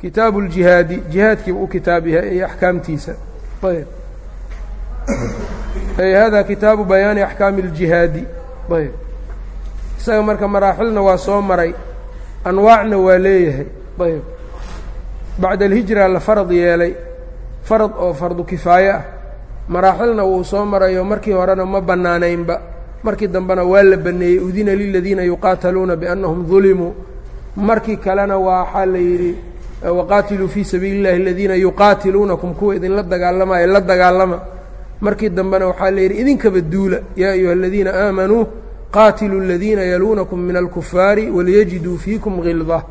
kitaabu اljihaadi jihaadkiiba u kitaab yahay iyo axkaamtiisa. Ayb. Ay hada kitaabu bayaani axkaami اljihaadi ayb. Isaga marka maraaxilna waa soo maray anwaacna waa leeyahay. Ayb. Bacda alhijra la farad yeelay farad oo fardu kifaaye ah. Maraaxilna wuu soo marayo markii horena ma bannaanaynba. Markii dambena waa la baneeyey udina liladiina yuqaataluuna biannahum dulimuu markii kalena waxaa la yidhi waqaatiluu fii sabiili اllahi aladiina yuqaatiluunakum kuwa idinla dagaalamaya la dagaalama markii dambena waxaa la yidhi idinkaba duula yaa ayuha aladiina aamanuu qaatiluu aladiina yaluunakum min alkufaari waliyajiduu fiikum gilda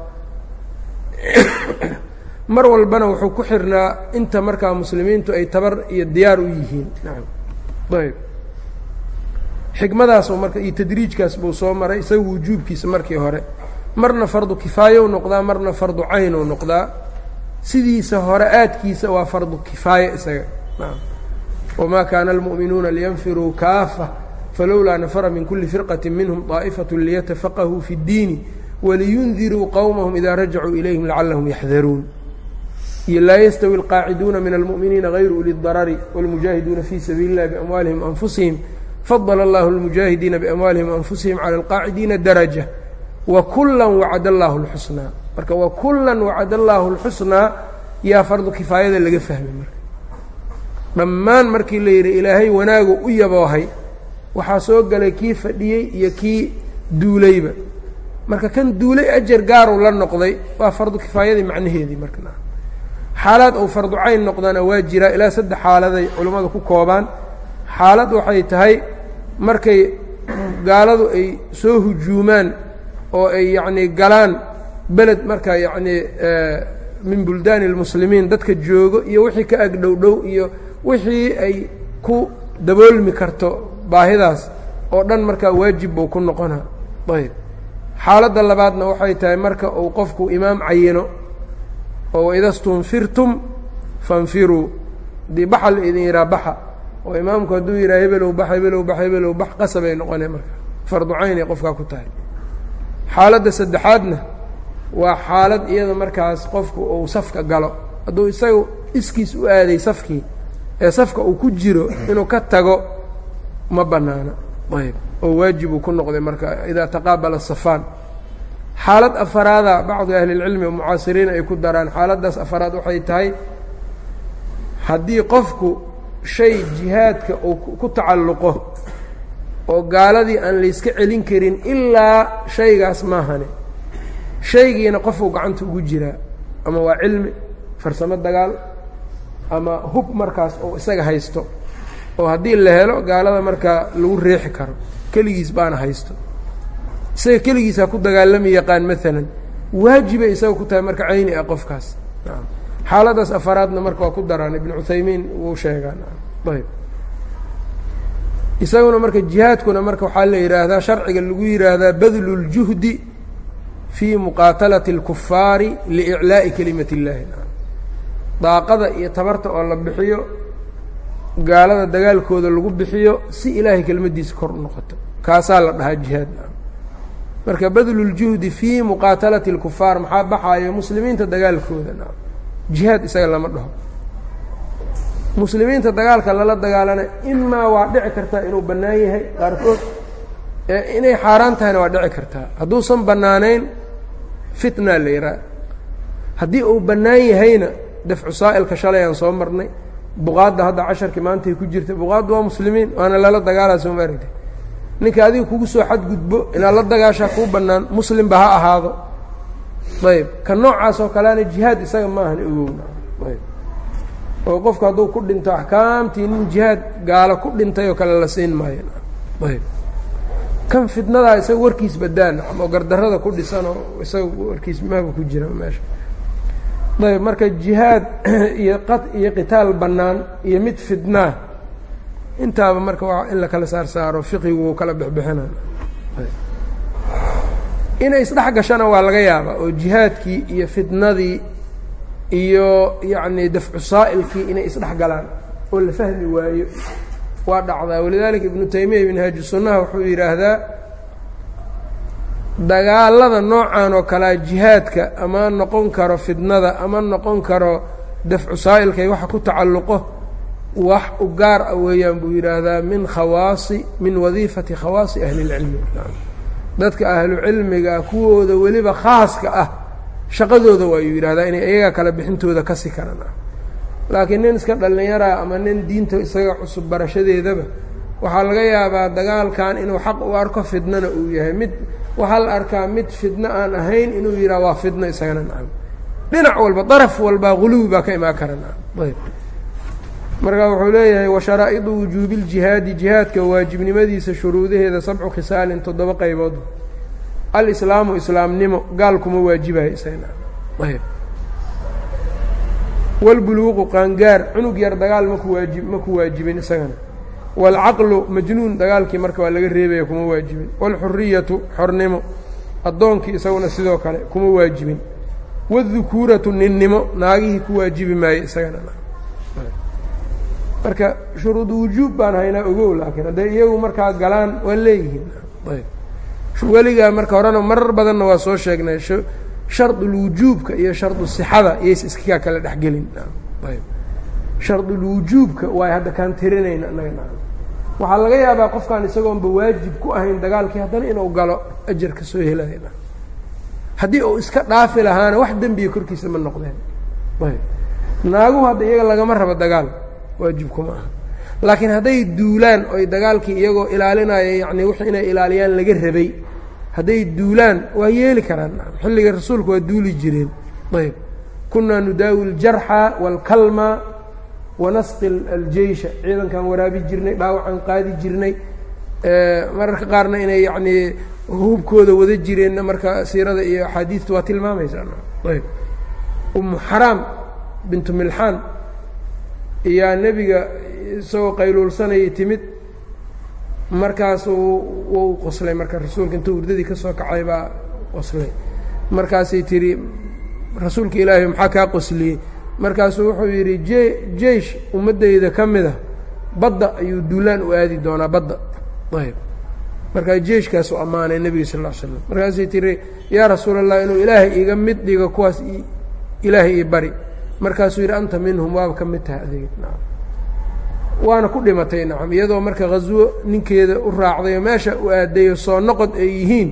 mar walbana wuxuu ku xirnaa inta markaa muslimiintu ay tabar iyo diyaar u yihiin ayb xikmadaas marka iyo tadriijkaas buu soo maray isaga wujuubkiisa markii hore marna fardu kifaaye u noqdaa marna fardu cayn u noqdaa sidiisa hore aadkiisa waa fardu kifaaye isaga wamaa kaana almu'minuuna liyanfiruu kaafa falowlaa nafara min kuli firqati minhum طaa'ifaة liyatafaqahuu fi اddiini waliyundiruu qowmahum idaa rajacuu ilayhim lacalahum yaxdaruun iyo laa yastawi alqaaciduuna min almu'miniina hayru uli اdarari wاlmujaahiduuna fii sabiili اllahi biamwaalihim anfusihim fadl اllahu اlmujaahidiina biamwaalihim anfusihim cala alqaacidiina daraja wakula wacad allahu اlxusnaa marka wakula wacad allahu اlxusnaa yaa fardu kifaayada laga fahmay marka. Dhammaan markii la yidhi ilaahay wanaagu u yaboohay waxaa soo galay kii fadhiyey iyo kii duulayba. Marka kan duulay ajar gaaruu la noqday waa fardu kifaayadii macnaheedii marka. Xaalaad uu fardu noqdana waa jiraa ilaa saddex xaaladay culimmadu ku koobaan. Xaalad waxay tahay markay gaaladu ay soo hujuumaan oo ay yacnii galaan beled marka yacnii min buldaani اlmuslimiin dadka joogo iyo wixii ka ag dhow dhow iyo wixii ay ku daboolmi karto baahidaas oo dhan markaa waajib buu ku noqonaa ayb. Xaaladda labaadna waxay tahay marka uu qofku imaam cayino oo waida stunfirtum fanfiruu haddii baxa la idin yidhaha baxa oo imaamku hadduu yidhaha hebelow bax hebelow bax hebelow bax qasabay noqonee marka. Fardu caynay qofkaa ku tahay xaaladda saddexaadna waa xaalad iyada markaas qofku uu safka galo. Hadduu isaga iskiis u aaday safkii ee safka uu ku jiro inuu ka tago ma bannaana. Ayb oo waajib uu ku noqday marka idaa taqaabala safaan. Xaalad afaraada bacdu ahlilcilmi mucaasiriin ay ku daraan xaaladdaas afaraad waxay tahay haddii qofku shay jihaadka uu ku tacalluqo oo gaaladii aan layska celin karin ilaa shaygaas maahane. Shaygiina qofuu gacanta ugu jiraa ama waa cilmi farsamo dagaal ama hub markaas oo isaga haysto oo haddii la helo gaalada markaa lagu reexi karo keligiis baana haysto. Isaga keligiisaa ku dagaalami yaqaan maalan waajibay isaga ku tahay marka cayni ah qofkaas. Xaaladaas afaraadna marka waa ku daraan ibnu cuthaymiin wuu sheegaan ayb isaguna marka jihaadkuna marka waxaa la yidhaahdaa sharciga lagu yidhaahdaa badlu اljuhdi fii muqaatalati اlkufaari liiclaa'i kelimati اllahi daaqada iyo tabarta oo la bixiyo gaalada dagaalkooda lagu bixiyo si ilaahay kelmaddiisa kor u noqoto kaasaa la dhahaa jihaad marka badlu ljuhdi fii muqaatalati اlkufaar maxaa baxaayo muslimiinta dagaalkooda jihaad isaga lama dhaho muslimiinta dagaalka lala dagaalana imaa waa dhici kartaa inuu bannaan yahay qaarkood inay xaaraan tahayna waa dhici kartaa. Hadduusan bannaanayn fitna la yidhaha haddii uu bannaan yahayna dafcu saa'ilka shalay aan soo marnay buqaadda hadda casharkii maantay ku jirta buqaadda waa muslimiin waana lala dagaalaa soo maaragta ninka adiga kugu soo xadgudbo inaad la dagaashaa kuu bannaan muslimba ha ahaado. Ayb ka noocaas oo kaleana jihaad isaga maahan ogowna ayb oo qofku hadduu ku dhinto axkaamtii nin jihaad gaalo ku dhintay oo kale la siin maayo. Ayb. Kan fitnadaa isaga warkiis badaan oo gardarrada ku dhisanoo isaga warkiis maaba ku jira meesha. Ayb marka jihaad iyo qad iyo qitaal bannaan iyo mid fitnaa intaaba marka waa in la kala saar saaro fiqigu wuu kala bexbexina inay isdhex gashana waa laga yaabaa oo jihaadkii iyo fitnadii iyo yacni dafcu inay isdhex oo la fahmi waayo. Waa dhacdaa. Walidaalika ibnu taymiya minhaaju sunnaha wuxuu yidhaahdaa dagaalada noocan oo kalea jihaadka ama noqon karo fidnada ama noqon karo dafcu saa'ilka iyo waxa ku tacalluqo wax u gaar ah weeyaan buu yidhaahdaa min khawaasi min wadiifati khawaasi ahli اlcilmi dadka ahlu cilmiga kuwooda weliba khaaska ah shaqadooda waayuu yidhahdaa inay iyaga kala bixintooda kasi karaan laakiin nin iska dhallinyaraa ama nin diinta isaga cusub barashadeedaba waxaa laga yaabaa dagaalkan inuu xaq u arko fidnana uu yahay. Mid waxaa la arkaa mid fidno aan ahayn inuu yidhaha waa fidno isagana nacam. Dhinac walba daraf walbaa guluwi baa ka imaan kara nacam. Marka wuxuu leeyahay washaraa'idu wujuubi ljihaadi jihaadka waajibnimadiisa shuruudaheeda sabcu khisaalin toddoba qaybood alislaamu islaamnimo gaal kuma waajibayo isagana walbuluuqu qaangaar cunug yar dagaal maku waaji ma ku waajibin isagana. Waalcaqlu majnuun dagaalkii marka waa laga reebaya kuma waajibin. Waalxuriyatu xornimo addoonkii isaguna sidoo kale kuma waajibin. Wadukuuratu ninnimo naagihii ku waajibi maayo isagana. Marka shuruudu wujuub baan haynaa ogow laakiin hadday iyagu markaa galaan waa leeyihiin weligaa marka horena marar badanna waa soo sheegnay shardulwujuubka iyo shardu sixada iyays iskakaa kala dhexgelin shardulwujuubka waay hadda kaan tirinayna anaga waxaa laga yaabaa qofkaan isagoonba waajib ku ahayn dagaalkii haddana inuu galo ajar ka soo helaya haddii uu iska dhaafi lahaana wax dembiga korkiisa ma noqdeen. Naaguhu hadda iyaga lagama rabo dagaal waajibkuma aha laakiin hadday duulaan oy dagaalkii iyagoo ilaalinaya yacni wix inay ilaaliyaan laga rabay hadday duulaan waa yeeli karaan. Xilliga rasuulku waa duuli jireen. Ayb. Kunaa nudaawi ljarxa wاlkalma wanasqi aljeysha. Ciidankan waraabi jirnay dhaawacaan qaadi jirnay. Mararka qaarna inay yacnii hubkooda wada jireenna marka siirada iyo axaadiistu waa tilmaamaysaa. Ayb. Umu xaraam bintu milxaan iyaa nebiga isagoo qayluulsanayay timid markaasuu wuu qoslay. Marka rasuulka intuu hurdadii ka soo kacay baa qoslay. Markaasay tihi rasuulka ilaahay maxaa kaa qosliyey? Markaasuu wuxuu yidhi je jeish ummaddayda ka mida badda ayuu duulaan u aadi doonaa badda. Ayb. Markaa jeishkaasuu ammaanay nebiga sal ll slam markaasay tihi yaa rasuul allah inuu ilaahay iga mid dhigo kuwaas ilaahay ii bari. Markaasuu yidhi anta minhum waaba ka mid tahay adeeg waana ku dhimatay nacam. Iyadoo marka khaswo ninkeeda u raacday oo meesha u aadayo soo noqod ay yihiin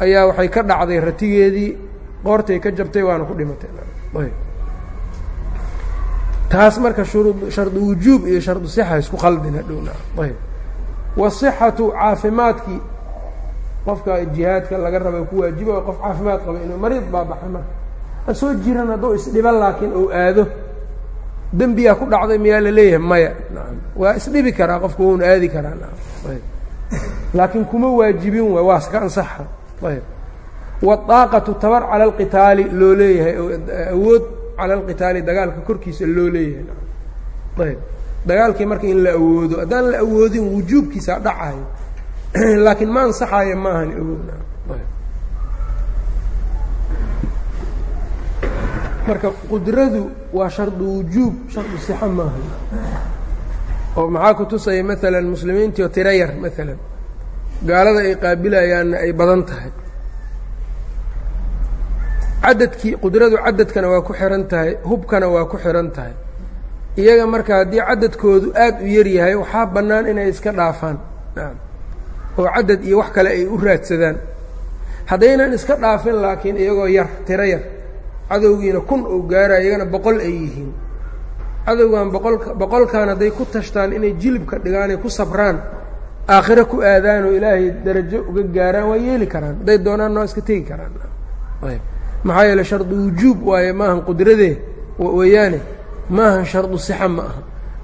ayaa waxay ka dhacday ratigeedii qoortay ka jabtay waana ku dhimatay. Taas marka shardu wujuub iyo shardu sixa isku qaldina dhowna ayb. Wasixatu caafimaadkii. Qofka jihaadka laga raba ku waajiba qof caafimaad qaba inuu mariid baa baxay marka. Ha soo jiran hadduu isdhiban laakiin ou aado dembiyaa ku dhacday miyaa la leeyahay? Maya. Waa isdhibi karaa qofku wauna aadi karaa. Laakiin kuma waajibin waay waa iska ansaxa ayb wadaaqatu tabar cala alqitaali loo leeyahay awood cala alqitaali dagaalka korkiisa loo leeyahay. Ayb dagaalkii marka in la awoodo haddaan la awoodin wujuubkiisa dhacayo. Laakiin ma ansaxayo maahan awood nacam ayb marka qudradu waa shardu wujuub shardu sixa maaha. Oo maxaa ku tusaya maalan muslimiintiio tiro yar maalan gaalada ay qaabilayaanna ay badan tahay. Cadadkii qudradu cadadkana waa ku xihan tahay hubkana waa ku xihan tahay. Iyaga marka haddii cadadkoodu aad u yar yahay waxaa bannaan inay iska dhaafaan. Oo cadad iyo wax kale ay u raadsadaan. Haddaynan iska dhaafin laakiin iyagoo yar tiro yar cadowgiina kun uu gaara iyagana boqol ay yihiin. Cadowgan boqolka boqolkan hadday ku tashtaan inay jilibka dhigaanay ku sabraan aakhiro ku aadaan oo ilaahay darajo uga gaaraan waa yeeli karaan. Hadday doonaan waa iska tegi karaan. Maxaa yeele shardu wujuub waaye maahan qudradee weeyaane maahan shardu sixa ma aha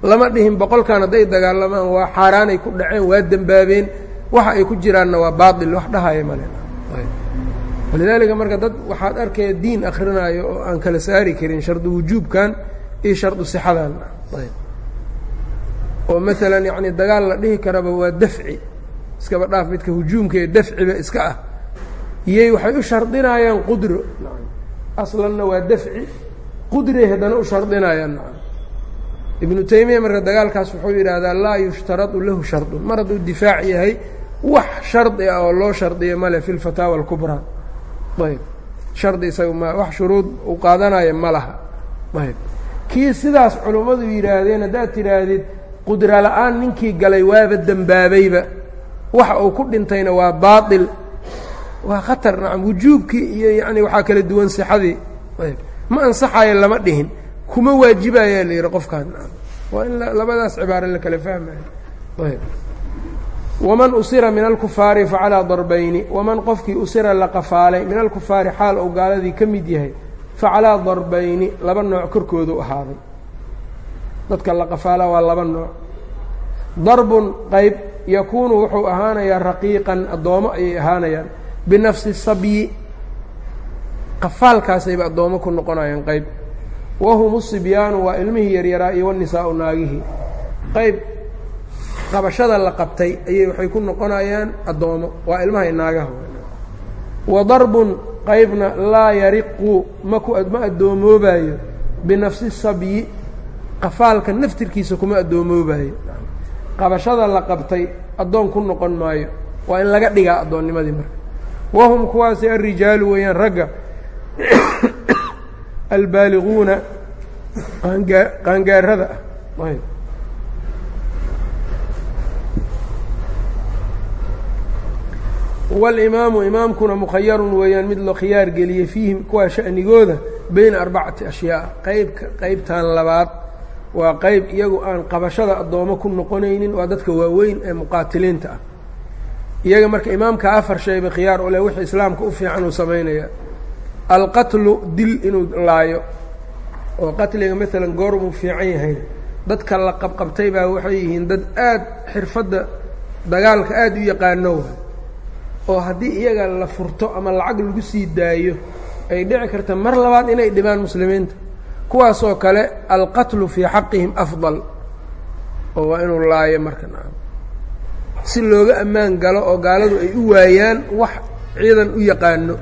lama dhihin boqolkan hadday dagaalamaan waa xaaraanay ku dhaceen waa dembaabeen waxa ay ku jiraanna waa baatil wax dhahaya male walidaalika marka dad waxaad arkaya diin akrinaayo oo aan kala saari karin shardu wujuubkan iyo shardu sixadan. Oo maalan yacni dagaal la dhihi karaba waa dafci. Iskaba dhaaf midka hujuumka ee dafciba iska ah. Iyay waxay u shardinayaan qudro. Aslanna waa dafci. Qudray haddana u shardinayaan ibnu taymiya marka dagaalkaas wuxuu yidhaahdaa laa yushtaradu lahu shardun. Mar hadduu difaac yahay wax shardi ah oo loo shardiya male fi lfataawa alkubraa ayb shardi shuruud uu qaadanayo ma laha. Ayb kii sidaas culummadu yidhaahdeen haddaad tidhaahdid qudra la'aan ninkii galay waaba dembaabayba waxa uu ku dhintayna waa baatil. Waa khatar nacam wujuubkii iyo yacni waxaa kala duwan sixadii. Ayb ma ansaxayo lama dhihin. Kuma waajibayaa la yidhi qofkaan nacam. Waa in labadaas cibaaro la kala fahmayo. Ayb waman usira min alkufaari facalaa darbayni waman qofkii usira la qafaalay min alkufaari xaal uu gaaladii ka mid yahay facalaa darbayni laba nooc korkoodu ahaaday. Dadka la qafaalaa waa laba nooc. Darbun qayb yakuunu wuxuu ahaanayaa raqiiqan addoomo ayay ahaanayaan. Binafsi sabyi qafaalkaasayba addoomo ku noqonayaan qayb. Wahum sibyaanu waa ilmihii yaryaraa iyo wanisaau naagihii qayb qabashada la qabtay ayay waxay ku noqonayaan addoomo waa ilmahay naagaha wa darbun qaybna laa yariqu maku ma addoomoobaayo binafsi sabyi qafaalka naftirkiisa kuma addoomoobaayo qabashada la qabtay addoon ku noqon maayo. Waa in laga dhigaa addoonnimadii marka. Wahum kuwaasi alrijaalu weeyaan ragga albaaliguuna qaangaa qaangaarada ah walimaamu imaamkuna mukhayarun weeyaan mid loo khiyaar geliyey fiihim kuwaa sha'nigooda beyna arbacati ashyaa qaybka qaybtan labaad waa qayb iyagu aan qabashada addoomo ku noqonaynin waa dadka waaweyn ee muqaatiliinta ah iyaga marka imaamka afar shayba khiyaar u leh wixii islaamka u fiican uu samaynaya alqatlu dil inuu laayo oo qatliga maalan goormuu fiican yahay dadka la qabqabtay baa waxay yihiin dad aad xirfadda dagaalka aada u yaqaano oo haddii iyaga la furto ama lacag lagu sii daayo ay dhici karta mar labaad inay dhibaan muslimiinta. Kuwaasoo kale alqatlu fii xaqihim afdal oo waa inuu laayo marka si looga ammaan galo oo gaaladu ay u waayaan wax ciidan u yaqaano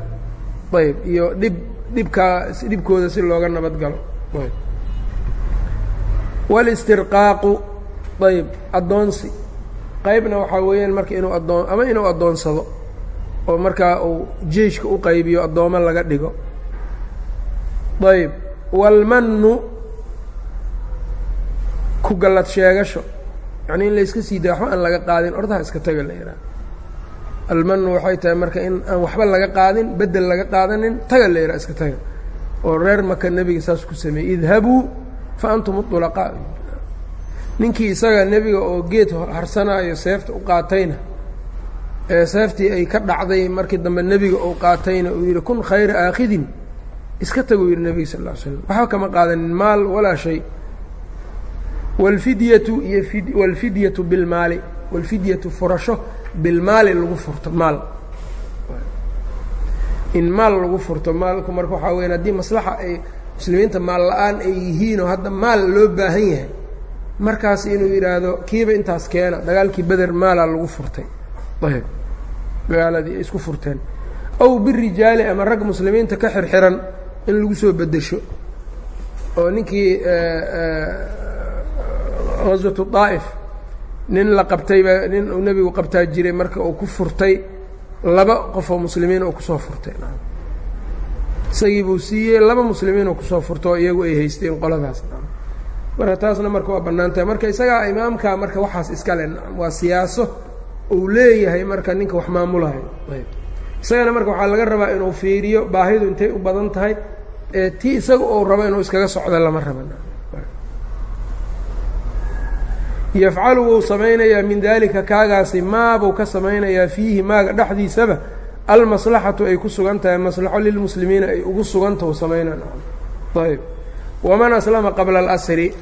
ayb iyo dhib dhibkaa dhibkooda si looga nabad galo ayb. Walistirqaaqu ayb addoonsi. Qaybna waxaa weeyaan marka inuu addoon ama inuu addoonsado oo markaa uu jeiشhka u qaybiyo addoomo laga dhigo ayb wاlmanu ku gallad sheegasho yacni in layska sii daa waxba aan laga qaadin ordaha iska taga la yidhaha almanu waxay tahay marka in aan waxba laga qaadin bedel laga qaadanin taga la yidhaha iska taga oo reer maka nebiga saas ku sameeyey idhabuu fa antum uطulaqaa ninkii isaga nebiga oo geed harsanaayo seefta u qaatayna ee seeftii ay ka dhacday markii dambe nebiga uu qaatayna uu yidhi kun khayra aakhidin. Iska taguu yidhi nebiga sal ly slam waxba kama qaadanin maal walaa shay. Walfidyatu iyo walfidyatu bilmaali walfidyatu furasho bilmaali lagu furto maal. In maal lagu furto maalku marka waxaa weyan haddii maslaxa ay muslimiinta maal la'aan ay yihiinoo hadda maal loo baahan yahay markaas inuu yidhaahdo kiiba intaas keena dagaalkii beder maala lagu furtay. Ayb dagaaladii ay isku furteen. Ow birijaali ama rag muslimiinta ka xirxiran in lagu soo bedesho oo ninkii gaswatu daa'if nin la qabtayba nin uu nebigu qabtaa jiray marka uu ku furtay laba qof oo muslimiin oo ku soo furtay. Isagii buu siiyey laba muslimiin oo ku soo furta oo iyagu ay haysteen qoladaas. Marka taasna marka waa bannaan marka isagaa imaamka marka waxaas iskale waa siyaaso uu leeyahay marka ninka wax maamulayo. Isagana marka waxaa laga rabaa inuu fiiriyo baahidu intay u badan tahay tii isaga uu rabo inuu iskaga socdo lama raba. Yafcalu wuu samaynayaa min dalika kaagaasi maabuu ka samaynayaa fiihi maaga dhexdiisaba almaslaxatu ay ku sugan tahay maslaxo lilmuslimiina ay ugu sugantahu samaynaan ayb. Waman aslama qabla alasri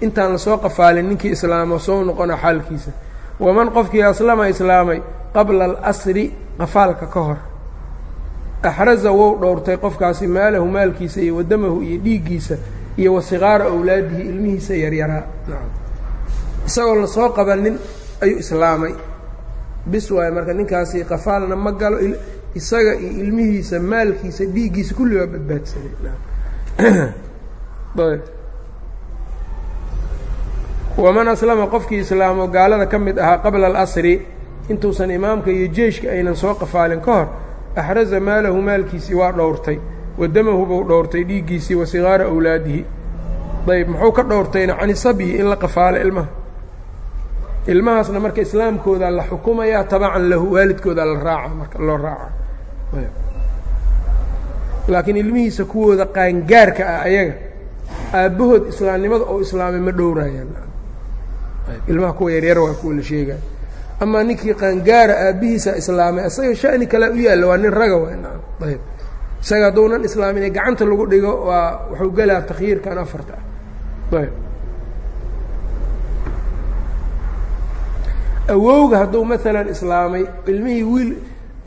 intaan la soo qafaalin ninkii islaamo soo noqona xaalkiisa waman qofkii aslama islaamay qabla alasri qafaalka ka hor. Axraza wou dhowrtay qofkaasi maalahu maalkiisa iyo wadamahu iyo dhiiggiisa iyo wasikaara awlaadihi ilmihiisa yaryaraa isagoo la soo qabanin ayuu islaamay. Bis waayo marka ninkaasi qafaalna ma galo isaga iyo ilmihiisa maalkiisa dhiiggiisa kulli waa badbaadsaday waman aslama qofkii islaamo gaalada ka mid ahaa qabla alasri intuusan imaamka iyo jeeshka aynan soo qafaalin ka hor axraza maalahu maalkiisii waa dhowrtay wa damahu buu dhowrtay dhiiggiisii wa sigaara awlaadihi. Ayb muxuu ka dhowrtayna cani sabyi in la qafaalo ilmaha? Ilmahaasna marka islaamkoodaa la xukumayaa tabacan lahu waalidkoodaa la raaca marka loo raaca. Laakiin ilmihiisa kuwooda qaangaarka ah ayaga aabbahood islaamnimada oo islaamay ma dhowraayaan ilmaha kuwa yaryar waa kuwa la sheegaya amaa ninkii qaangaara aabbihiisa islaamay asaga shani kalea u yaalla waa nin raga ayb isaga hadduunan islaamin ee gacanta lagu dhigo waa wuxuu gelaa takhyiirkan afarta. Ayb awowga hadduu maalan islaamay ilmihii wiil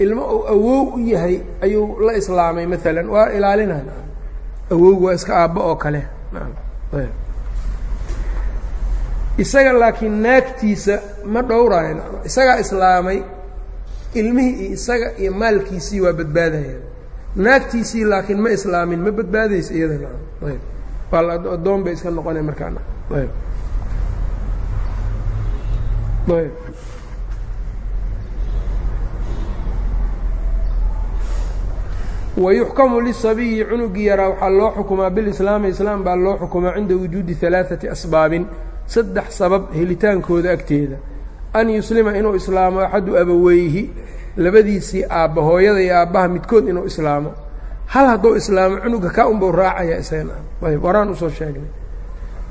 ilmo uu awow u yahay ayuu la islaamay maalan waa ilaalinaan awowga waa iska aabbo oo kale isaga laakiin naagtiisa ma dhowraayo isagaa islaamay ilmihii iyo isaga iyo maalkiisii waa badbaadayaan. Naagtiisii laakiin ma islaamin ma badbaadaysa iyadana ayb. Waa addoon bay iska noqonay markaana ayb. Ayb. wayuxkamu lisabiyi cunugii yaraa waxaa loo xukumaa bilislaami islaam baa loo xukumaa cinda wujuudi alaaثati asbaabin saddex sabab helitaankooda agteeda. An yuslima inuu islaamo axadu abaweyhi labadiisii aabba hooyada iyo aabbaha midkood inuu islaamo. Hal hadduu islaamo cunuga ka unbau raacaya isagana ayb waraan u soo sheegnay.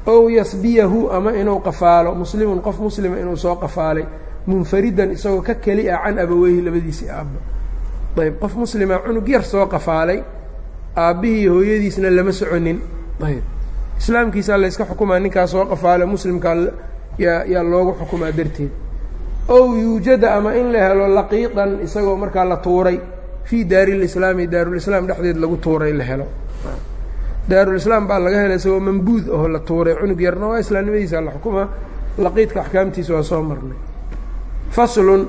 Ow yasbiyahu ama inuu qafaalo muslimun qof muslima inuu soo qafaalay munfaridan isagoo ka keli ah can abaweyhi labadiisii aabba. Ayb qof muslima cunug yar soo qafaalay aabbihii hooyadiisna lama soconin. Ayb islaamkiisaa layska xukumaa ninkaa soo qafaala muslimkaa yaa yaa loogu xukumaa darteed. Ow yuujada ama in la helo laqiidan isagoo markaa la tuuray fii daari lislaami daarulislaam dhexdeed lagu tuuray la helo. Daarulislaam baa laga helay isagoo mambuud aho la tuuray cunug yarna waa islaamnimadiisa la xukumaa laqiidka axkaamtiisa waa soo marnay. Faslun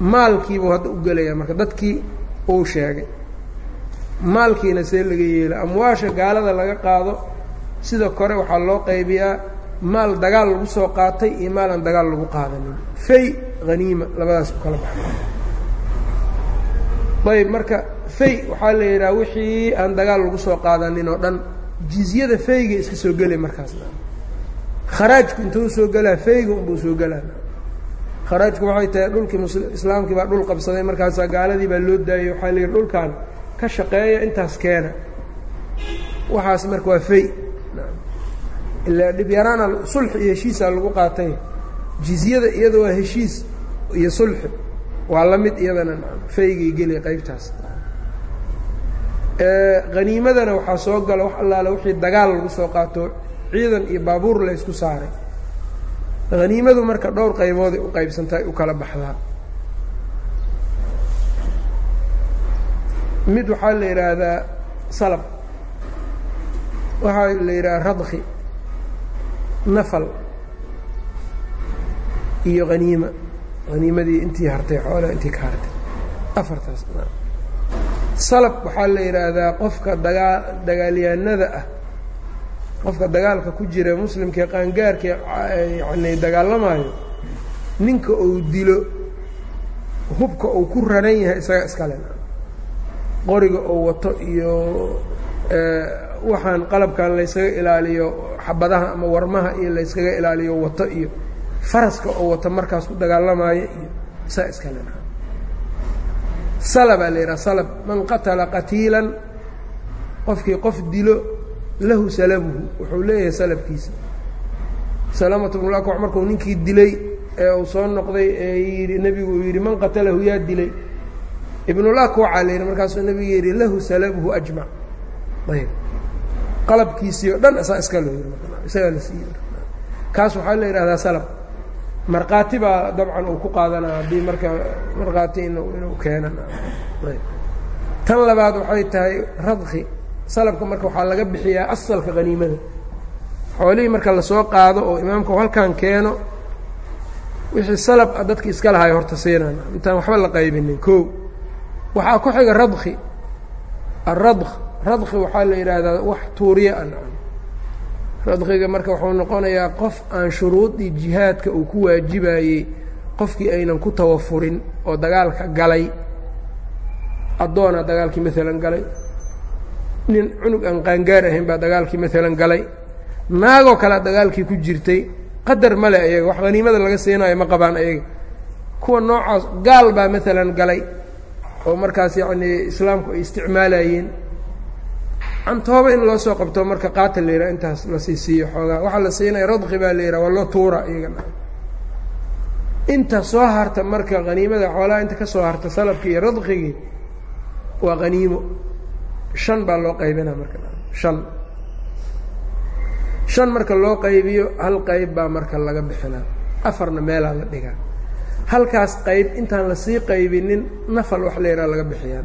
maalkiibuu hadda u gelaya marka dadkii uu sheegay. Maalkiina see laga yeela amwaasha gaalada laga qaado sida kore waxaa loo qaybiyaa maal dagaal lagu soo qaatay iyo maal aan dagaal lagu qaadanin. Fay haniima labadaas u kala baxa ayb marka fay waxaa la yidhaha wixii aan dagaal lagu soo qaadanin oo dhan jizyada fayga iska soo gelay markaasna. Kharaajku intuu soo gelaa fayga unbuu soo gelaa. Kharaajku waxay tahay dhulkii islaamkii baa dhul qabsaday markaasaa gaaladii baa loo daayey waxaa la yidhi dhulkan ka shaqeeya intaas keena. Waxaas marka waa fay ilaa dhib yaraana sulxi iyo heshiisaa lagu qaatay. Jizyada iyada waa heshiis iyo sulxi waa la mid iyadana faygay geliya qaybtaas. Haniimadana waxaa soo gala wax allaale wixii dagaal lagu soo qaato ciidan iyo baabuur la ysku saaray. Haniimadu marka dhowr qaybooday u qaybsantahay u kala baxdaa. Mid waxaa la yidhaahdaa salab. Waxaa la yidhaha radki nafal iyo haniima haniimadii intii hartay xoolaha intii ka hartay. Afartaas. Salab waxaa la yidhaahdaa qofka dagaa dagaalyahanada ah. Qofka dagaalka ku jira muslimkae qaangaarka yani dagaalamaayo ninka uu dilo hubka uu ku raran yahay isaga iskale qoriga uu wato iyo waxaan qalabkan layskaga ilaaliyo xabadaha ama warmaha iyo layskaga ilaaliyo wato iyo faraska oo wato markaas ku dagaalamaayo iyo saa iskale salabaa la yidhaha salab man qatala qatiilan qofkii qof dilo lahu salabuhu wuxuu leeyahay salabkiisa. Salamatu bnulakwax markuu ninkii dilay ee uu soo noqday ee yidhi nebigu uu yidhi man qatalahu yaa dilay. Ibnulakwaca la yidhi markaasuu nebigu yidhi lahu salabuhu ajmac. Ayb qalabkiisii oo dhan asaa iska loo yidhi isagaa la siiyey. Kaas waxaa la yidhahdaa salab markhaati baa dabcan uu ku qaadanaa haddii marka markhaati in inuu keenan. Tan labaad waxay tahay radki salabka marka waxaa laga bixiyaa asalka haniimada xoolihii marka la soo qaado oo imaamka halkan keeno wixii salab a dadki iska lahay horta siinaan. Intaan waxba la qaybinin. Ko waxaa ku xiga radki aradk radki waxaa la yidhaahdaa wax tuuriye a radkiga marka wuxuu noqonayaa qof aan shuruudii jihaadka uu ku waajibayey qofkii aynan ku tawafurin oo dagaalka galay. Addoona dagaalkii maalan galay. Nin cunug aan qaangaar ahayn baa dagaalkii maalan galay. Naagoo kalea dagaalkii ku jirtay qadar ma le ayaga wax haniimada laga siinayo ma qabaan ayaga. Kuwa noocaas gaal baa maalan galay oo markaas yacnii islaamku ay isticmaalayeen cantooba in loo soo qabto marka qaatal la yidhaha intaas la sii siiyo xoogaa. Waxaa la siinaya radqi baa la yidhaha waa loo tuura iyagana inta soo harta marka haniimada xoolaha inta ka soo harta salabkii iyo radqigii waa haniimo shan baa loo qaybina marka. Shan. Shan marka loo qaybiyo hal qayb baa marka laga bixinaa. Afarna meelaa la dhigaa. Halkaas qayb intaan la sii qaybinin nafal wax la yidhaha laga bixiyaa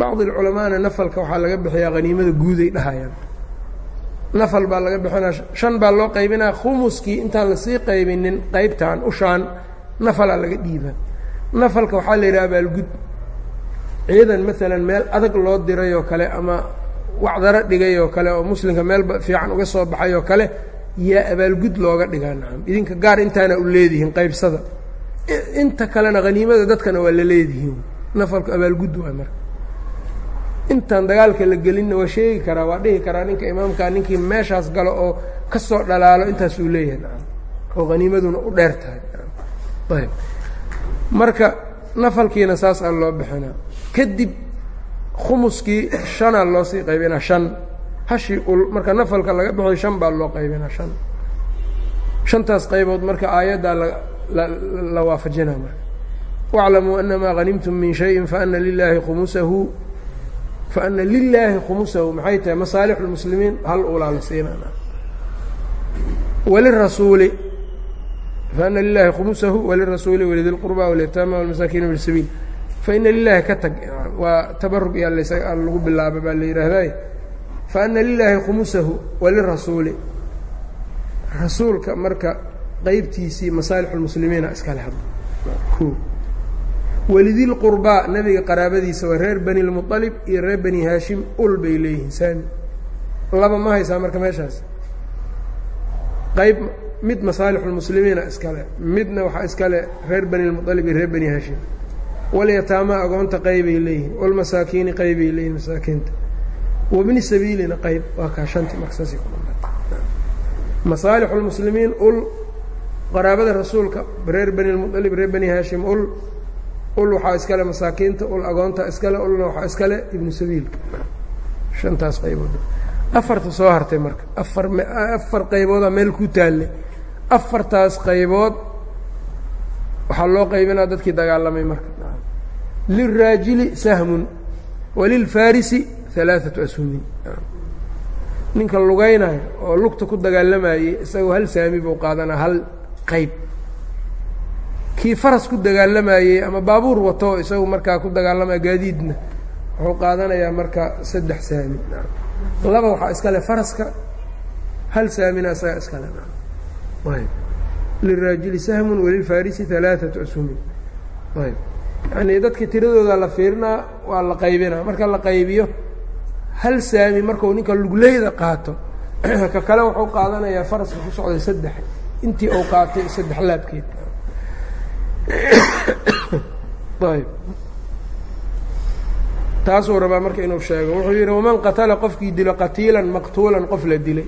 bacdi alculamaana nafalka waxaa laga bixiyaa haniimada guuday dhahayaan nafal baa laga bixinaa shan baa loo qaybinaa khumuskii intaan la sii qaybinin qaybtan ushaan nafalaa laga dhiibaa nafalka waxaa la yidhaha abaalgud ciidan maalan meel adag loo diray oo kale ama wacdaro dhigay oo kale oo muslimka meel fiican uga soo baxay oo kale yaa abaalgud looga dhigaa nacam idinka gaar intaana u leedihiin qaybsada inta kalena haniimada dadkana waa la leedihiin nafalku abaalgud waa marka intaan dagaalka la gelinna waa sheegi karaa waa dhihi karaa ninka imaamkaa ninkii meeshaas galo oo ka soo dhalaalo intaas uu leeyahay. Oo haniimaduna u dheer tahay. Marka nafalkiina saas aa loo bixinaa kadib khumuskii shanaa loo sii qaybinaa shan. Hashii marka nafalka laga bixiyo shan baa loo qaybinaa shan. Shantaas qaybood marka aayaddaa la waafajinaa. Marka wاclamuu anamaa hanimtum min shayin faana lilaahi khumusahu faana lilaahi khumusahu maxay tahay masaalix اlmuslimiin hal ulaa la siinana walirasuuli faana lilahi khumusahu walirasuuli walidi lqurba walyataama walmasaakiin wlsabiil faina lilahi ka tag waa tabarug yaa lagu bilaaba baa la yidhaahday faana lilaahi khumusahu walirasuuli rasuulka marka qeybtiisii masaalix lmuslimiina iskale hadda o walidilqurbaa nebiga qaraabadiisa waa reer bani lmualib iyo reer bani haashim ul bay leeyihiin saami laba ma haysaa marka meeshaas? Qayb mid masaalix lmuslimiina iskale midna waxaa iskale reer bani lmualib iyo reer bani haashim. Walyataama agoonta qaybay leeyihiin walmasaakiini qaybay leeyihiin masaakiinta. Wabni sabiilina qayb waa kaa shanti markasaas masaalix lmuslimiin ul qaraabada rasuulka reer bani lmualib reer bani haashim ul ul waxaa iskale masaakiinta ul agoonta iskale ulna waxaa iskale ibnu sabiilka shantaas qaybood. Afarta soo hartay marka. Afar afar qayboodaa meel ku taalle afartaas qaybood waxaa loo qaybinaa dadkii dagaalamay marka. Lilraajili sahmun walilfarisi alaaatu ashumin. Ninka lugaynayo oo lugta ku dagaalamayey isagoo hal saami buu qaadanaa hal qayb kii faras ku dagaalamayey ama baabuur wato isagu markaa ku dagaalamaya gaadiidna wuxuu qaadanayaa marka saddex saami laba waxaa iskale faraska hal saamina isaga iskale. Ayb sahmun walilfarisi alaaatu ashumin ayb yacnii dadka tiradooda la fiirinaa waa la qaybinaa. Marka la qaybiyo hal saami markau ninka lugleyda qaato ka kale wuxuu qaadanayaa faraska ku socday saddex. Intii uu qaatay saddex laabkeed ayb taasuu rabaa marka inuu sheego. Wuxuu yidhi waman qatala qofkii dilo qatiilan maqtuulan qof la dilay.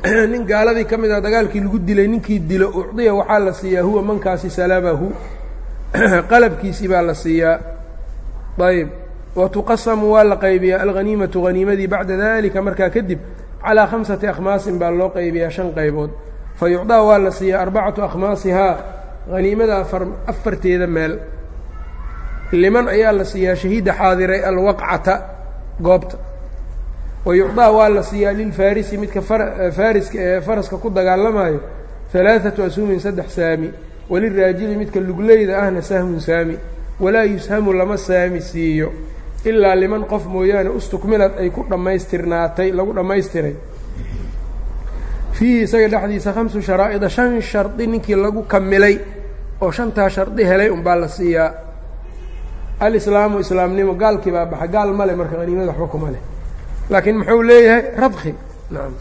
Nin gaaladii ka mid ah dagaalkii lagu dilay ninkii dilo ucdiya waxaa la siiyaa huwa mankaasi salabahu qalabkiisii baa la siiyaa. Ayb watuqasamu waa la qaybiyaa alghaniimatu haniimadii bacda dalika markaa kadib calaa khamsati akhmaasin baa loo qaybiyaa shan qaybood fa yucdaa waa la siiyaa arbacatu akhmaasihaa haniimada afar afarteeda meel liman ayaa la siiyaa shahiida xaadiray alwaqcata goobta wa yucdaa waa la siiyaa lilfarisi midka fariska ee faraska ku dagaalamayo alaaatu ashumin saddex saami waliraajili midka lugleyda ahna sahmun saami walaa yushamu lama saami siiyo ilaa liman qof mooyaane ustukmilad ay ku dhammaystirnaatay lagu dhammaystiray fiihi isaga dhexdiisa hamsu sharaa'ida shan shardi ninkii lagu kamilay oo shantaa shardi helay unbaa la siiyaa. Alislaamu islaamnimo gaalkii baa baxa gaal male marka haniimada waxba kuma leh. Laakiin muxuu leeyahay radki naam.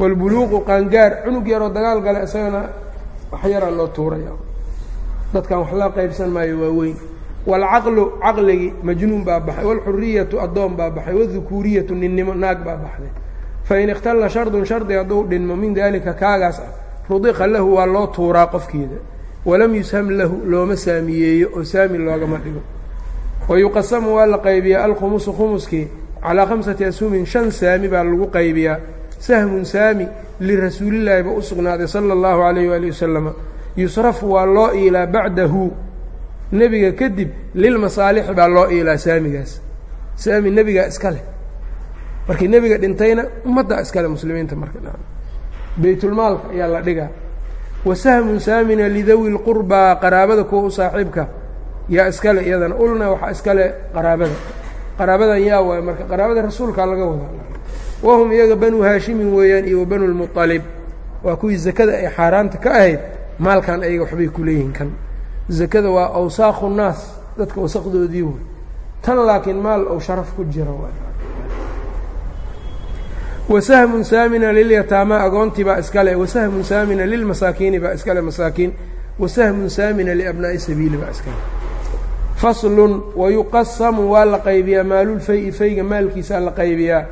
Walbuluuqu qaangaar cunug yaroo dagaal gale isagana wax yaraa loo tuuraya dadkan wax la qaybsan maayo waa weyn waalcaqlu majnuun baa baxay. Waalxuriyatu addoon baa baxay. Wadukuuriyatu ninnimo naag baa baxday fain ikhtalla shardun shardi hadduu dhinmo min daalika kaagaas ah rudiqa lahu waa loo tuuraa qofkeeda walam yusham lahu looma saamiyeeyo oo saami loogama dhigo wayuqasamu waa la qaybiyaa alkhumusu khumuskii calaa khamsati ashumin shan saami baa lagu qaybiyaa sahmun saami lirasuulillaahi ba u sugnaaday sala allahu calayh waali wasalama yusrafu waa loo iilaa bacdahu nebiga kadib lilmasaalixi baa loo iilaa saamigaas saami nebigaa iska leh markii nebiga dhintayna ummaddaa iskale muslimiinta marka baytulmaalka ayaa la dhigaa. Wa sahmun saamina lidawi lqurbaa qaraabada kuwa u saaxiibka. Yaa iskale iyadana ulna waxaa iskale qaraabada. Qaraabadan yaa waay marka qaraabada rasuulkaa laga wadaa wahum iyaga banuu haashimin weeyaan iyo wa banu lmualib waa kuwii zakada ay xaaraanta ka ahayd maalkan ayaga waxbay ku leeyihiin kan. Zakada waa awsaaqu nnaas dadka wasaqdoodii way tan laakiin maal ou sharaf ku jiro wasahmun saamina lilyataamaa agoontii baa iskale wasahmun saamina lilmasaakiini baa iskale masaakiin wasahmun saamina liabnaa'i sabiili baa iskale faslun wayuqasamu waa la qaybiyaa maalulfay-i fayga maalkiisaa la qaybiyaa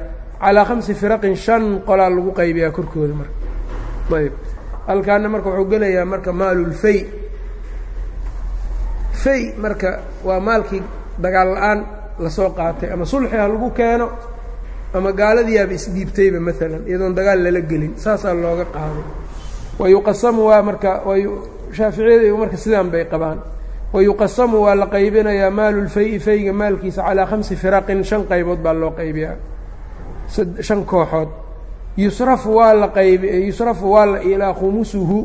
calaa khamsi firaqin shan qolaa lagu qaybiyaa korkooda marka ayb halkaana marka wuxuu gelayaa marka maalulfay fay marka waa maalkii dagaal la'aan la soo qaatay ama sulxi ha lagu keeno ama gaaladiiyaaba isdhiibtayba maalan iyadoon dagaal lala gelin saasaa looga qaaday. Wayuqasamu waa marka shaaficiyada marka sidaan bay qabaan. Wayuqasamu waa la qaybinayaa maalulfay-i fayga maalkiisa calaa khamsi firaqin shan qaybood baa loo qaybiyaa. Shan kooxood. Yusrafu waa la qayb yusrafu waa la iilaa khumusuhu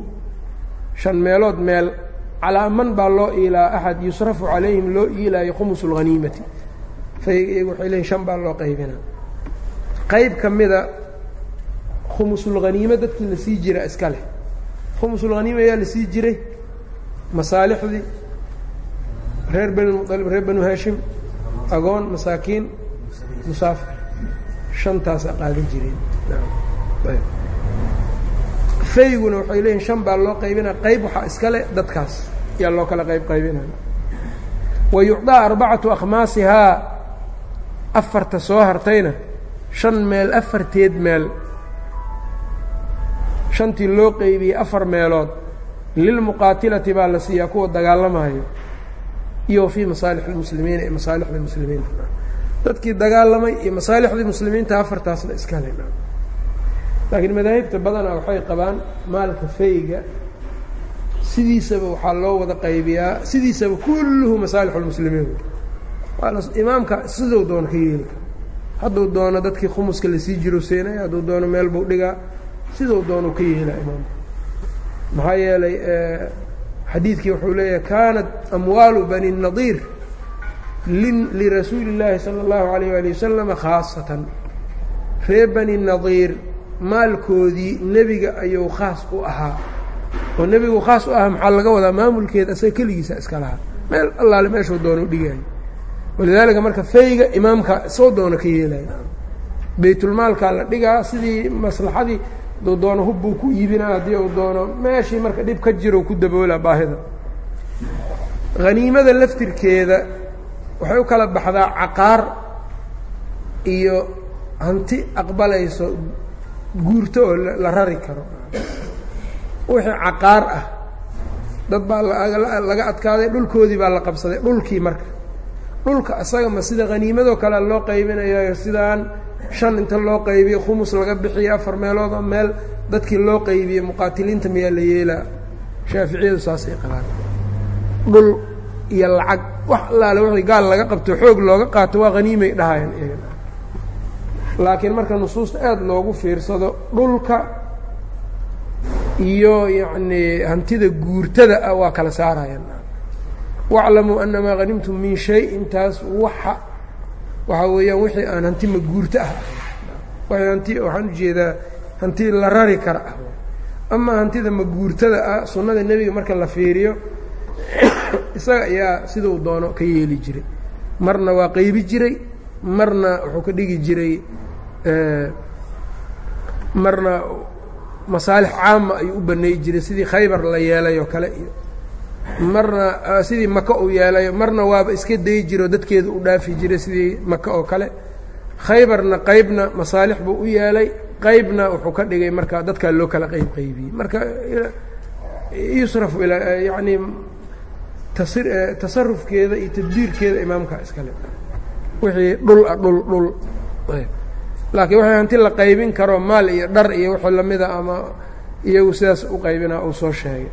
shan meelood meel. Calaa man baa loo iilaa axad yusrafu calayhim loo iilaayo khumusu lhaniimati fayga iyagu waxay leeyiin shan baa loo qaybinaa qayb ka mida khumusulhaniime dadkii la sii jira iska leh. Khumusulhaniime ayaa la sii jiray masaalixdii reer bani mualib reer banu haashim agoon masaakiin musaafir. Shantaasaa qaadan jireen fayguna waxay leeyihiin shan baa loo qaybinaya qayb waxaa iskale dadkaas ayaa loo kala qayb qaybinaya wa yucdaa arbacatu akhmaasihaa afarta soo hartayna shan meel afarteed meel shantii loo qeybiyey afar meelood lilmuqaatilati baa la siiyaa kuwa dagaalamayo iyo fii masaalix اlmuslimiina iyo masaalixda muslimiinta dadkii dagaalamay iyo masaalixdii muslimiinta afartaasna iska le laakiin madaahibta badanaa waxay qabaan maalka fayga sidiisaba waxaa loo wada qaybiyaa sidiisaba kulluhu masaalix اlmuslimiin imaamka siduu doono ka yeeli karo hadduu doono dadkii khumuska lasii jiro seenaya hadduu doono meel buu dhigaa siduu doono ka yeelaa imaamka maxaa yeelay xadiidkii wuxuu leeyahay kaanat amwaalu bani nadiir lirasuuli اllaahi salى اllahu alayh ali wasalama khaasatan reer bani nadiir maalkoodii nebiga ayuu khaas u ahaa oo nebigu khaas u ahaa maxaa laga wadaa maamulkeeda asaga keligiisa iska lahaa meel allaale meeshuu doono u dhigayo walidaalika marka fayga imaamka soo doono ka yeelaya baytulmaalkaa la dhigaa sidii maslaxadii hadduu doono hub buu ku iibinaa haddii uu doono meeshii marka dhib ka jiro ku daboolaa baahida. Haniimada laftirkeeda waxay u kala baxdaa caqaar iyo hanti aqbalayso guurto oo la rari karo. Wixii caqaar ah dad baa laga adkaaday dhulkoodii baa la qabsaday dhulkii marka dhulka isaga ma sida haniimadoo kale loo qaybinayo sidaan shan inta loo qaybiyo khumus laga bixiyo afar meelood oo meel dadkii loo qaybiye muqaatiliinta miyaa la yeelaa? Shaaficiyadu saasay qabaan dhul iyo lacag wax allaale wixii gaal laga qabto xoog looga qaato waa haniimay dhahayaan iyaga. Laakiin marka nusuusta aada loogu fiirsado dhulka iyo yacnii hantida guurtada ah waa kala saarayaan waclamuu anamaa hanimtum min shay-in taas waxa waxaa weeyaan wixii aan hanti maguurto ah ahayn hanti waxaan u jeedaa hanti la rari kara ah amaa hantida maguurtada ah sunnada nebiga marka la fiiriyo isaga ayaa siduu doono ka yeeli jiray marna waa qeybi jiray marna wuxuu ka dhigi jiray marna masaalix caama ayuu u baneey jiray sidii khaybar la yeelay oo kale iyo marna sidii maka uu yeelayo marna waaba iska dayi jiro dadkeeda u dhaafi jiray sidii maka oo kale. Khaybarna qaybna masaalix buu u yeelay qaybna wuxuu ka dhigay marka dadkaa loo kala qayb qaybiyey marka yusrafu ila yacni tasi tasarufkeeda iyo tadbiirkeeda imaamka iskale wixii dhul a dhul dhul. Laakiin waxay hanti la qaybin karo maal iyo dhar iyo wixii lamida ama iyagu sidaas u qaybinaa uu soo sheegay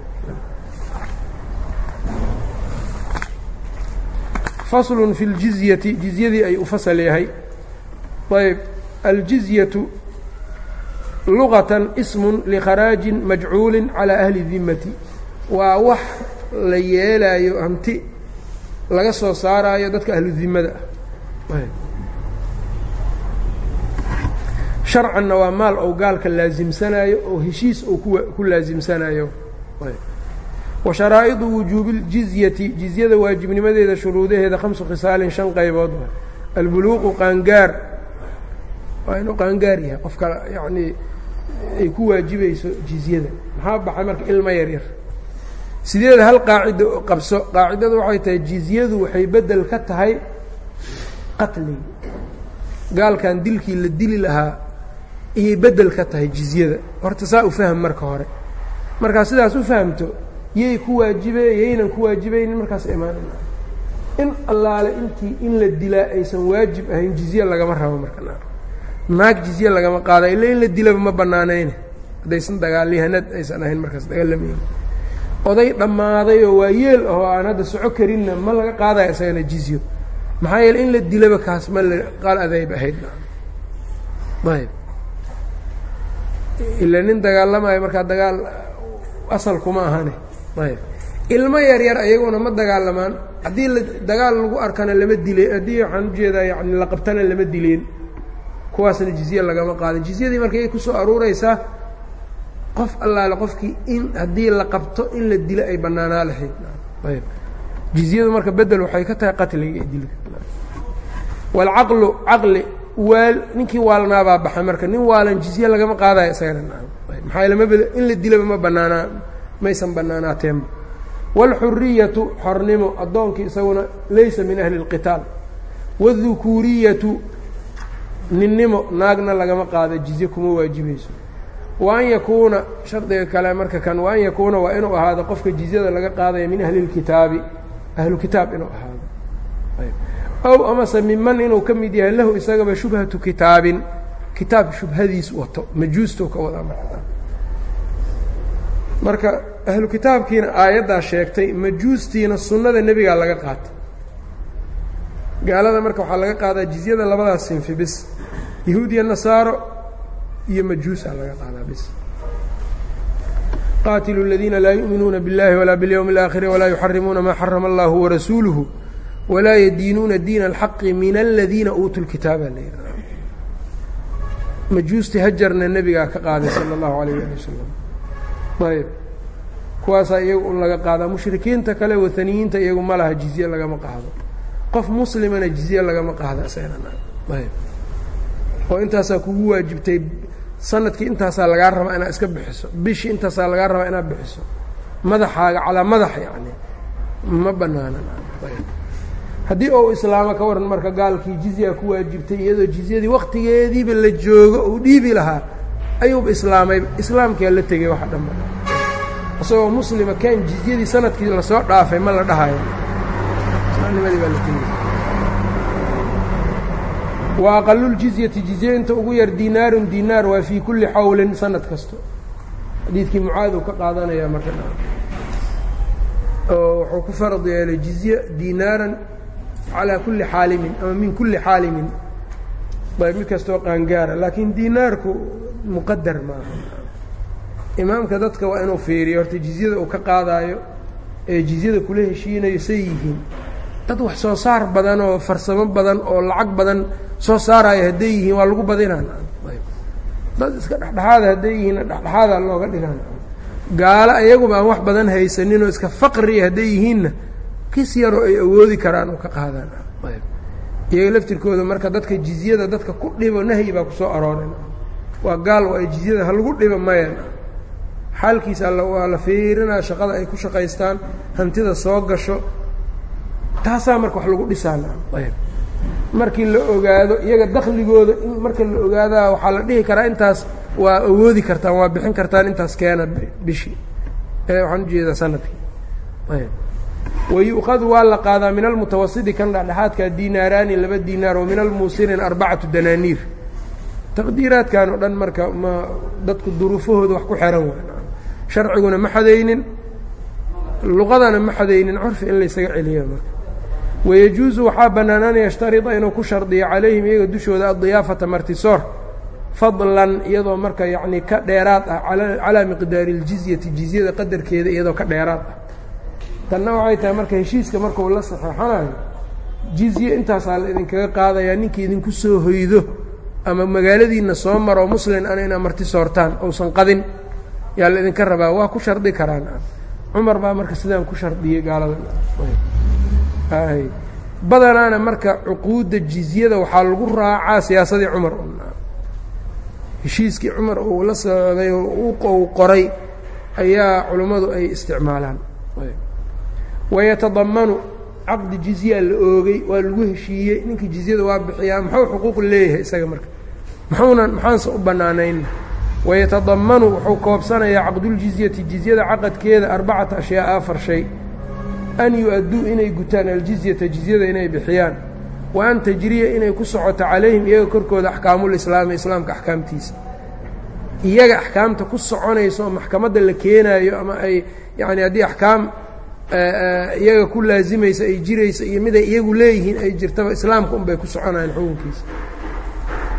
faslun fi ljizyati jizyadii ay u fasal yahay. Ayb aljizyatu luqatan ismun likharaajin majcuulin calaa ahli dimmati waa wax la yeelaayo hanti laga soo saaraayo dadka ahlu dimmada sharcanna waa maal ou gaalka laasimsanaayo oo heshiis ou ku laasimsanayo wa sharaa'idu wujuubi اljizyati jizyada waajibnimadeeda shuruudaheeda khamsu khisaalin shan qaybood albuluuqu qaangaar waa inuu qaangaar yahay qofka yacnii ay ku waajibayso jizyada maxaa baxay marka ilmo yar yar sideeda hal qaacido qabso qaacidadu waxay tahay jizyadu waxay bedel ka tahay qatligi gaalkan dilkii la dili lahaa iyay bedel ka tahay jizyada horta saa u fahm marka hore markaa sidaas u fahamto yay ku waajibe yaynan ku waajibaynin markaas imaanay. In allaale intii in la dilaa aysan waajib ahayn jizye lagama rabo marka naag. Jizye lagama qaada illa in la dilaba ma banaanayne haddaysan dagaalyahanad aysan ahayn markaas dagaalamayn oday dhammaaday oo waa yeel ahoo aan hadda soco karinna ma laga qaadaya isagana jizyo. Maxaa yeele in la dilaba kaas ma la qaal adayb ahayd. Ayb. Ila nin dagaalamayo markaa dagaal asal kuma ahane ayb ilmo yar yar ayaguna ma dagaalamaan. Haddii dagaal lagu arkana lama dile haddii waxaan u jeedaa yani la qabtana lama dileen kuwaasna jizye lagama qaadin jizyadii markay ku soo aruureysaa qof allaale qofkii in haddii la qabto in la dilo ay banaanaa lahayd. Ayb jizyadu marka bedel waxay ka tahay qatliga iyo dilka waalcaqlu caqli waal ninkii waalnaabaa baxay marka. Nin waalan jizye lagama qaadayo isagana. Maxaa lama in la dilaba ma banaanaa maysan banaanaateenba wاlxuriyatu xornimo addoonkii isaguna laysa min ahli اlqitaal wاdukuuriyatu ninnimo naagna lagama qaado jizye kuma waajibayso wa an yakuuna shardiga kale marka kan wa an yakuuna waa inuu ahaado qofka jizyada laga qaadaya min ahli اlkitaabi ahlu kitaab inuu ahaado ow amase miman inuu ka mid yahay lahu isagaba shubhatu kitaabin kitaab shubhadiis wato majuusto ka wadaa marka marka ahlu kitaabkiina aayaddaa sheegtay majuustiina sunnada nebigaa laga qaatay gaalada marka waxaa laga qaadaa jizyada labadaas sinfi bis yahuud iyo nasaaro iyo majuusaa laga qaadaa bis qaatilu اladiina laa yu'minuuna biاllahi walaa biاlyowmi اlaakhiri walaa yuxarimuuna maa xarama allahu warasuuluhu walaa yadiinuuna diina alxaqi min aladiina uutuu lkitaaba la majuusti hajarna nebigaa ka qaaday sala allahu alayh ali wasalam ayb. Kuwaasaa iyagu un laga qaadaa mushrikiinta kale wataniyiinta iyagu ma laha jizye lagama qaado. Qof muslimana jizye lagama qaado ayb. Oo intaasaa kugu waajibtay sannadkii intaasaa lagaa rabaa inaad iska bixiso. Bishii intaasaa lagaa rabaa inaad bixiso. Madaxaaga calaa madax yani ma banaana haddii ou islaamo ka waran marka gaalkii jizyaa ku waajibtay iyadoo jizyadii waktigeediiba la joogo uu dhiibi lahaa ayuuba islaamay islaamkaa la tegay waxa dhanba isagoo muslima kaan jizyadii sannadkii la soo dhaafay ma la dhahayo. Islaamnimadii baa la tegay wa aqaluuljizyati jizye inta ugu yar dinaarun dinaar waa fii kulli xawlin sanad kasto. Xadiidkii mucaad uu ka qaadanayaa marka oo wuxuu ku farad yeelay jizye dinaaran calaa kulli xaalimin ama min kulli xaalimin. Ayb mid kastoo qaangaara laakiin dinaarku muqadar maaha. Imaamka dadka waa inuu fiiriyo horta jizyada uu ka qaadaayo ee jizyada kula heshiinayo say yihiin. Dad wax soo saar badan oo farsamo badan oo lacag badan soo saaraayo hadday yihiin waa lagu badinaan. Dad iska dhexdhexaada hadday yihiin dhexdhexaada looga dhigaan. Gaalo iyaguba aan wax badan haysaninoo iska faqriya hadday yihiinna kis yaroo ay awoodi karaan oo ka qaadaan. Iyaga laftirkooda marka dadka jizyada dadka ku dhibo nahyi baa ku soo arooray waa gaal waa jizyada ha dhiba maya xaalkiisa alla waa la fiirinaa shaqada ay ku shaqaystaan hantida soo gasho. Taasaa marka wax lagu dhisaan ayb. Markii la ogaado iyaga dakligooda in marka la ogaadaa waxaa la dhihi karaa intaas waa awoodi kartaan waa bixin kartaan intaas keena bishii waxaan u jeedaa sannadkii. Ayb. Wayu'khadu waa la qaadaa min almutawasidi kan dhexdhexaadka diinaaraani laba diinaar wa min almuusirin arbacatu danaaniir taqdiiraadkan oo dhan marka ma dadku duruufahooda wax ku xihan waay. Sharciguna ma xadaynin luqadana ma xadaynin curfi in laysaga celiya marka. Wayajuusu waxaa bannaan an yashtarida inuu ku shardiyo calayhim iyaga dushooda addiyaafata martisoor fadlan iyadoo marka yacnii ka dheeraad ah calaa miqdaari iljizyati jizyada qadarkeeda iyadoo ka dheeraad ah. Tanna waxay tahay marka heshiiska markuu la saxeexanayo jizye intaasaa la idinkaga qaadayaa ninkii idinku soo hoydo ama magaaladiinna soo maro muslin ana inaa marti soortaan ousan qadin yaa la idinka rabaa waa ku shardi karaan. Cumar baa marka sidaan ku shardiyey gaalada. Badanaana marka cuquudda jizyada waxaa lagu raacaa siyaasadii cumar. Heshiiskii cumar uu la socday uu qoray ayaa culummadu ay isticmaalaan. Wayatadamanu caqdi jizyaa la oogay waa lagu heshiiyey ninkii jizyada waa bixiyaa muxuu xuquuq leeyahay isaga marka muxuunan maxaanse u bannaanayn? Wayatadamanu wuxuu koobsanayaa caqduljizyati jizyada caqadkeeda arbacata ashyaa afar shay. An yu-adduu inay gutaan aljizyata jizyada inay bixiyaan. Wa an tajriya inay ku socoto calayhim iyaga korkooda axkaamulislaami islaamka axkaamtiisa. Iyaga axkaamta ku soconayso oo maxkamadda la keenaayo ama ay yacni haddii axkaam iyaga ku laazimaysa ay jiraysa iyo miday iyagu leeyihiin ay jirtaba islaamka unbay ku soconayaan xukunkiisa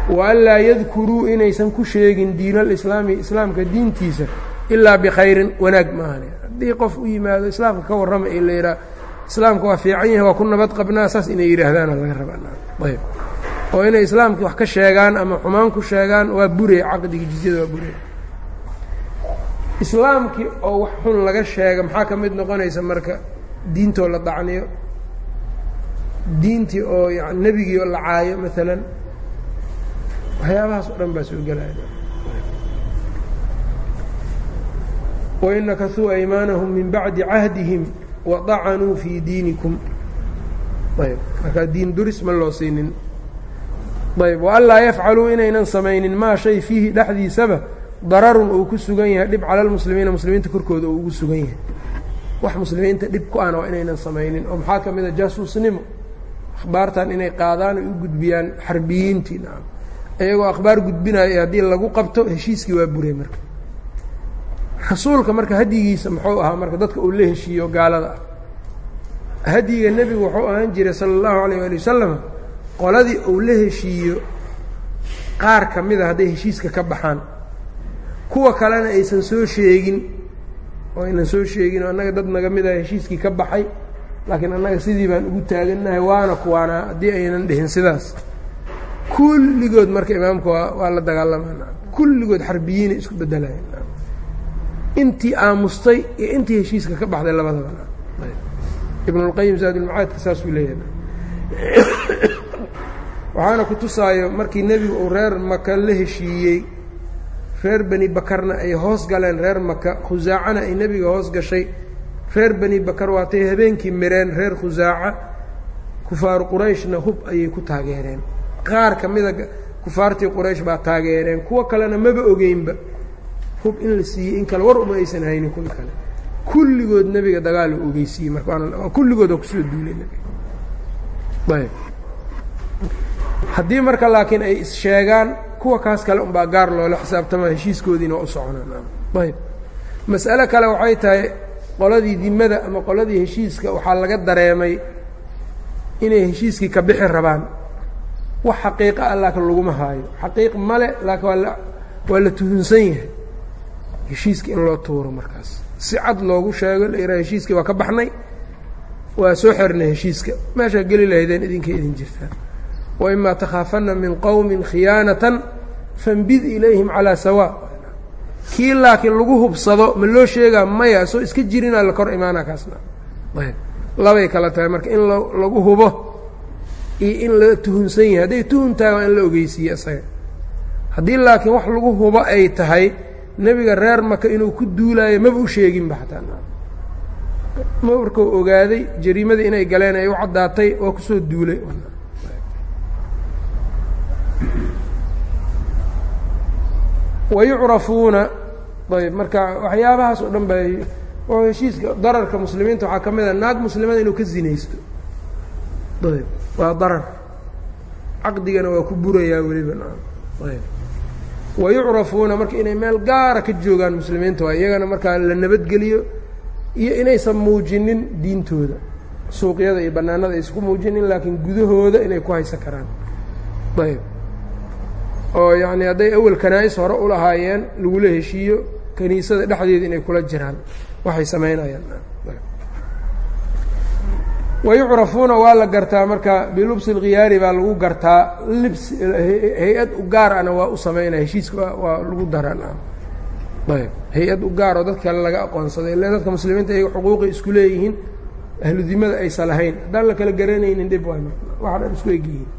wa yadkuruu inaysan ku sheegin diinalislaami islaamka diintiisa ilaa bikhayrin wanaag maahane haddii qof u yimaado islaamka ka warrama ee la yidhaha islaamka waa fiican yahay waa ku nabad qabnaa saas inay yidhaahdaana laga rabaayb oo inay islaamkii wax ka sheegaan ama xumaan ku sheegaan waa bure caqdigii jizyada waa bure islaamkii oo wax xun laga sheega maxaa ka mid noqonaysa marka diintoo la dacniyo diintii oo yan nebigii oo la caayo maalan waxyaabahaas o dhan baa soo gelaya wain nakasuu aymaanahum min bacdi cahdihim wadacanuu fii diinikum. Ayb markaa diin duris ma loo siinin. Ayb waanlaa yafcaluu inaynan samaynin maa shay fiihi dhexdiisaba dararun uu ku sugan yahay dhib cala lmuslimiina muslimiinta korkooda uu ugu sugan yahay. Wax muslimiinta dhib ku ana waa inaynan samaynin. Oo maxaa ka mid jaasuusnimo? Akhbaartan inay qaadaan ay u gudbiyaan xarbiyiintii iyagoo akhbaar gudbinayo haddii lagu qabto heshiiskii waa buray marka. Rasuulka marka hadyigiisa muxuu ahaa marka dadka uu la heshiiyo gaalada. Ah hadyiga nebigu wuxuu ahaan jiray sala allahu alayh ali wasalam qoladii uu la heshiiyo qaar ka mida hadday heshiiska ka baxaan. Kuwa kalena aysan soo sheegin oo aynan soo sheegin oo annaga dad naga mid ah heshiiskii ka baxay laakiin annaga sidii baan ugu taagannahay waana kuwaana haddii aynan dhihin sidaas kulligood marka imaamka waa la dagaalamaa kulligood xarbiyiinay isku bedelayan intii aamustay iyo intii heshiiska ka baxday labadaba. Ibnulqayim zaadulmacaadka saasuu leeyahay. Waxaana ku tusaayo markii nebigu uu reer maka la heshiiyey reer beni bakarna ay hoos galeen reer maka khusaacana ay nebiga hoos gashay. Reer beni bakar waatay habeenkii mireen reer khusaaca kufaaru qurayshna hub ayay ku taageereen qaar ka mida kufaartii quraysh baa taageereen kuwo kalena maba ogeynba hub in la siiyey in kale war uma aysan haynin kuwi kale. Kulligood nebiga dagaal u ogeysiiyey marka kulligood ku soo duulay ayb. Haddii marka laakiin ay is-sheegaan kuwa kaas kale unbaa gaar loola xisaabtama heshiiskoodiina waa u soconaan ayb. Mas'ale kale waxay tahay qoladii dimada ama qoladii heshiiska waxaa laga dareemay inay heshiiskii ka bixi rabaan wax xaqiiqa ah laakiin laguma haayo. Xaqiiq male laakiin waa la waa la tuhunsan yahay. Heshiiska in loo tuuro markaas. Si cad loogu sheego la yidhaha heshiiskii waa ka baxnay. Waa soo xirnay heshiiska. Meeshaa geli lahaydeen idinkay idin jirtaan waimaa takhaafanna min qowmin khiyaanatan fambid ilayhim calaa sawaa kii laakiin lagu hubsado ma loo sheegaa maya soo iska jirinaa la kor imaana kaasna. Ayb labay kala tahay marka in lagu hubo iyo in la tuhunsan yahay. Hadday tuhun tahay waa in la ogeysiiye isaga. Haddii laakiin wax lagu hubo ay tahay nebiga reer maka inuu ku duulaayo maba u sheeginba xataa. Markuu ogaaday jariimadii inay galeen ay u caddaatay waa ku soo duulay. Wayucrafuuna ayb marka waxyaabahaas oo dhan bay heshiiska dararka muslimiinta waxaa ka mid a naag muslimada inuu ka zinaysto. Ayb waa darar. Caqdigana waa ku burayaa weliba. Wayucrafuuna marka inay meel gaara ka joogaan muslimiinta waa iyagana markaa la nabadgeliyo iyo inaysan muujinin diintooda. Suuqyada iyo bannaanada aysan ku muujinin laakiin gudahooda inay ku haysan karaan. Ayb. Oo yacni hadday awel kanaa-is hore u lahaayeen lagula heshiiyo kaniisada dhexdeeda inay kula jiraan. Waxay samaynayaan wayucrafuuna waa la gartaa marka bilubsi اlkhiyaari baa lagu gartaa libs hay'ad u gaar ana waa u samaynaya heshiiska waa lagu daran ayb hay'ad u gaar oo kale laga aqoonsaday ile dadka muslimiinta iyaga xuquuqi isku leeyihiin ahludimada aysa lahayn haddaan la kala garanaynin dhib waay waxa dhan isku egyihiin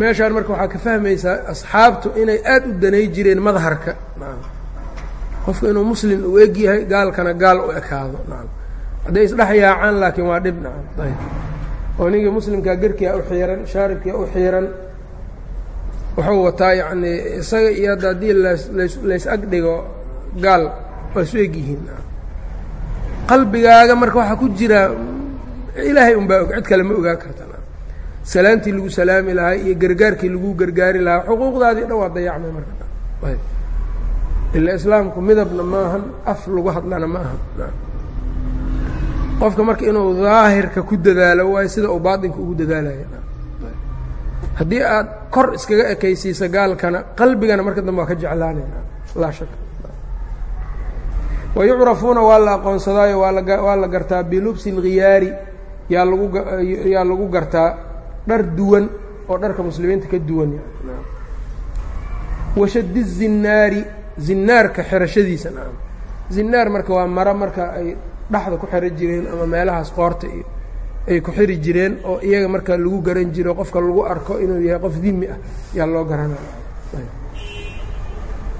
meeshaan marka waxaa ka fahmaysaa asxaabtu inay aada u danay jireen madharka qofku inuu muslim uu eg yahay gaalkana gaal u ekaado. Hadday isdhex yaacaan laakiin waa dhib. Ninkii muslimkaa gerkiia u xiiran shaaribkia u xiiran wuxuu wataa yacnii isaga iyo hadda haddii lays ag dhigo gaal waa isu eg yihiin. Qalbigaaga marka waxaa ku jira ilaahay unbaa og. Cid kale ma ogaan karta. Salaantii lagu salaami lahaa iyo gargaarkii lagu gargaari lahaa xuquuqdaadii dhan waa dayacmay marka ilaa islaamku midabna maahan af lagu hadlana ma aha qofka marka inuu daahirka ku dadaalo waayo sida uu baatinka ugu dadaalayo haddii aad kor iskaga ekaysiisa gaalkana qalbigana marka dambe waa ka jeclaanaya laa shaka wayucrafuuna waa la aqoonsadaayo waa la gartaa bilubsin khiyaari yaa laguyaa lagu gartaa dhar duwan oo dharka muslimiinta ka duwan. Washadi zinaari zinaarka xerashadiisa naam. Zinaar marka waa maro marka ay dhaxda ku xeran jireen ama meelahaas qoorta iyo ay ku xiri jireen oo iyaga marka lagu garan jiro qofka lagu arko inuu yahay qof dimi ah yaa loo garanaya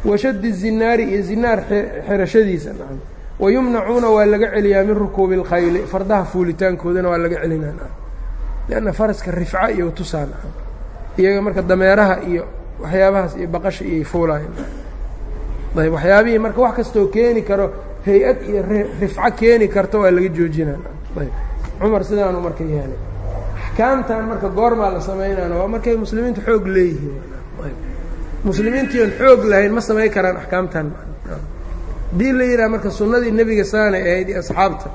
washadi zinaari iyo zinaar xerashadiisa naam. Wayumnacuuna waa laga celiyaa min rukuubi lkhayli fardaha fuulitaankoodana waa laga celinaa naam. Lianna faraska rifca iyo tusaan iyaga marka dameeraha iyo waxyaabahaas iyo baqasha iyoy fuulayan ayb waxyaabihii marka wax kastoo keeni karo hay'ad iyo rifco keeni karta waa laga joojinaa. Ayb cumar sidaanu marka yeelay axkaamtan marka goormaa la samaynaana waa markay muslimiintu xoog leeyihiin. Ayb muslimiintiion xoog lahayn ma samayn karaan axkaamtan haddii la yidhaha marka sunnadii nebiga saanay ahayd iyo asxaabta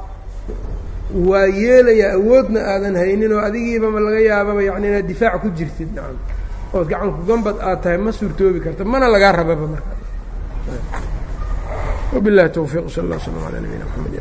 waa yeelayaa awoodna aadan haynin oo adigiiba ma laga yaababa yani inaad difaac ku jirtid. Ood gacanku gambad aad tahay ma suurtoobi karta mana lagaa rababa marka wabilahi towfiiq sal اllah slm alى nabiyina mxamedi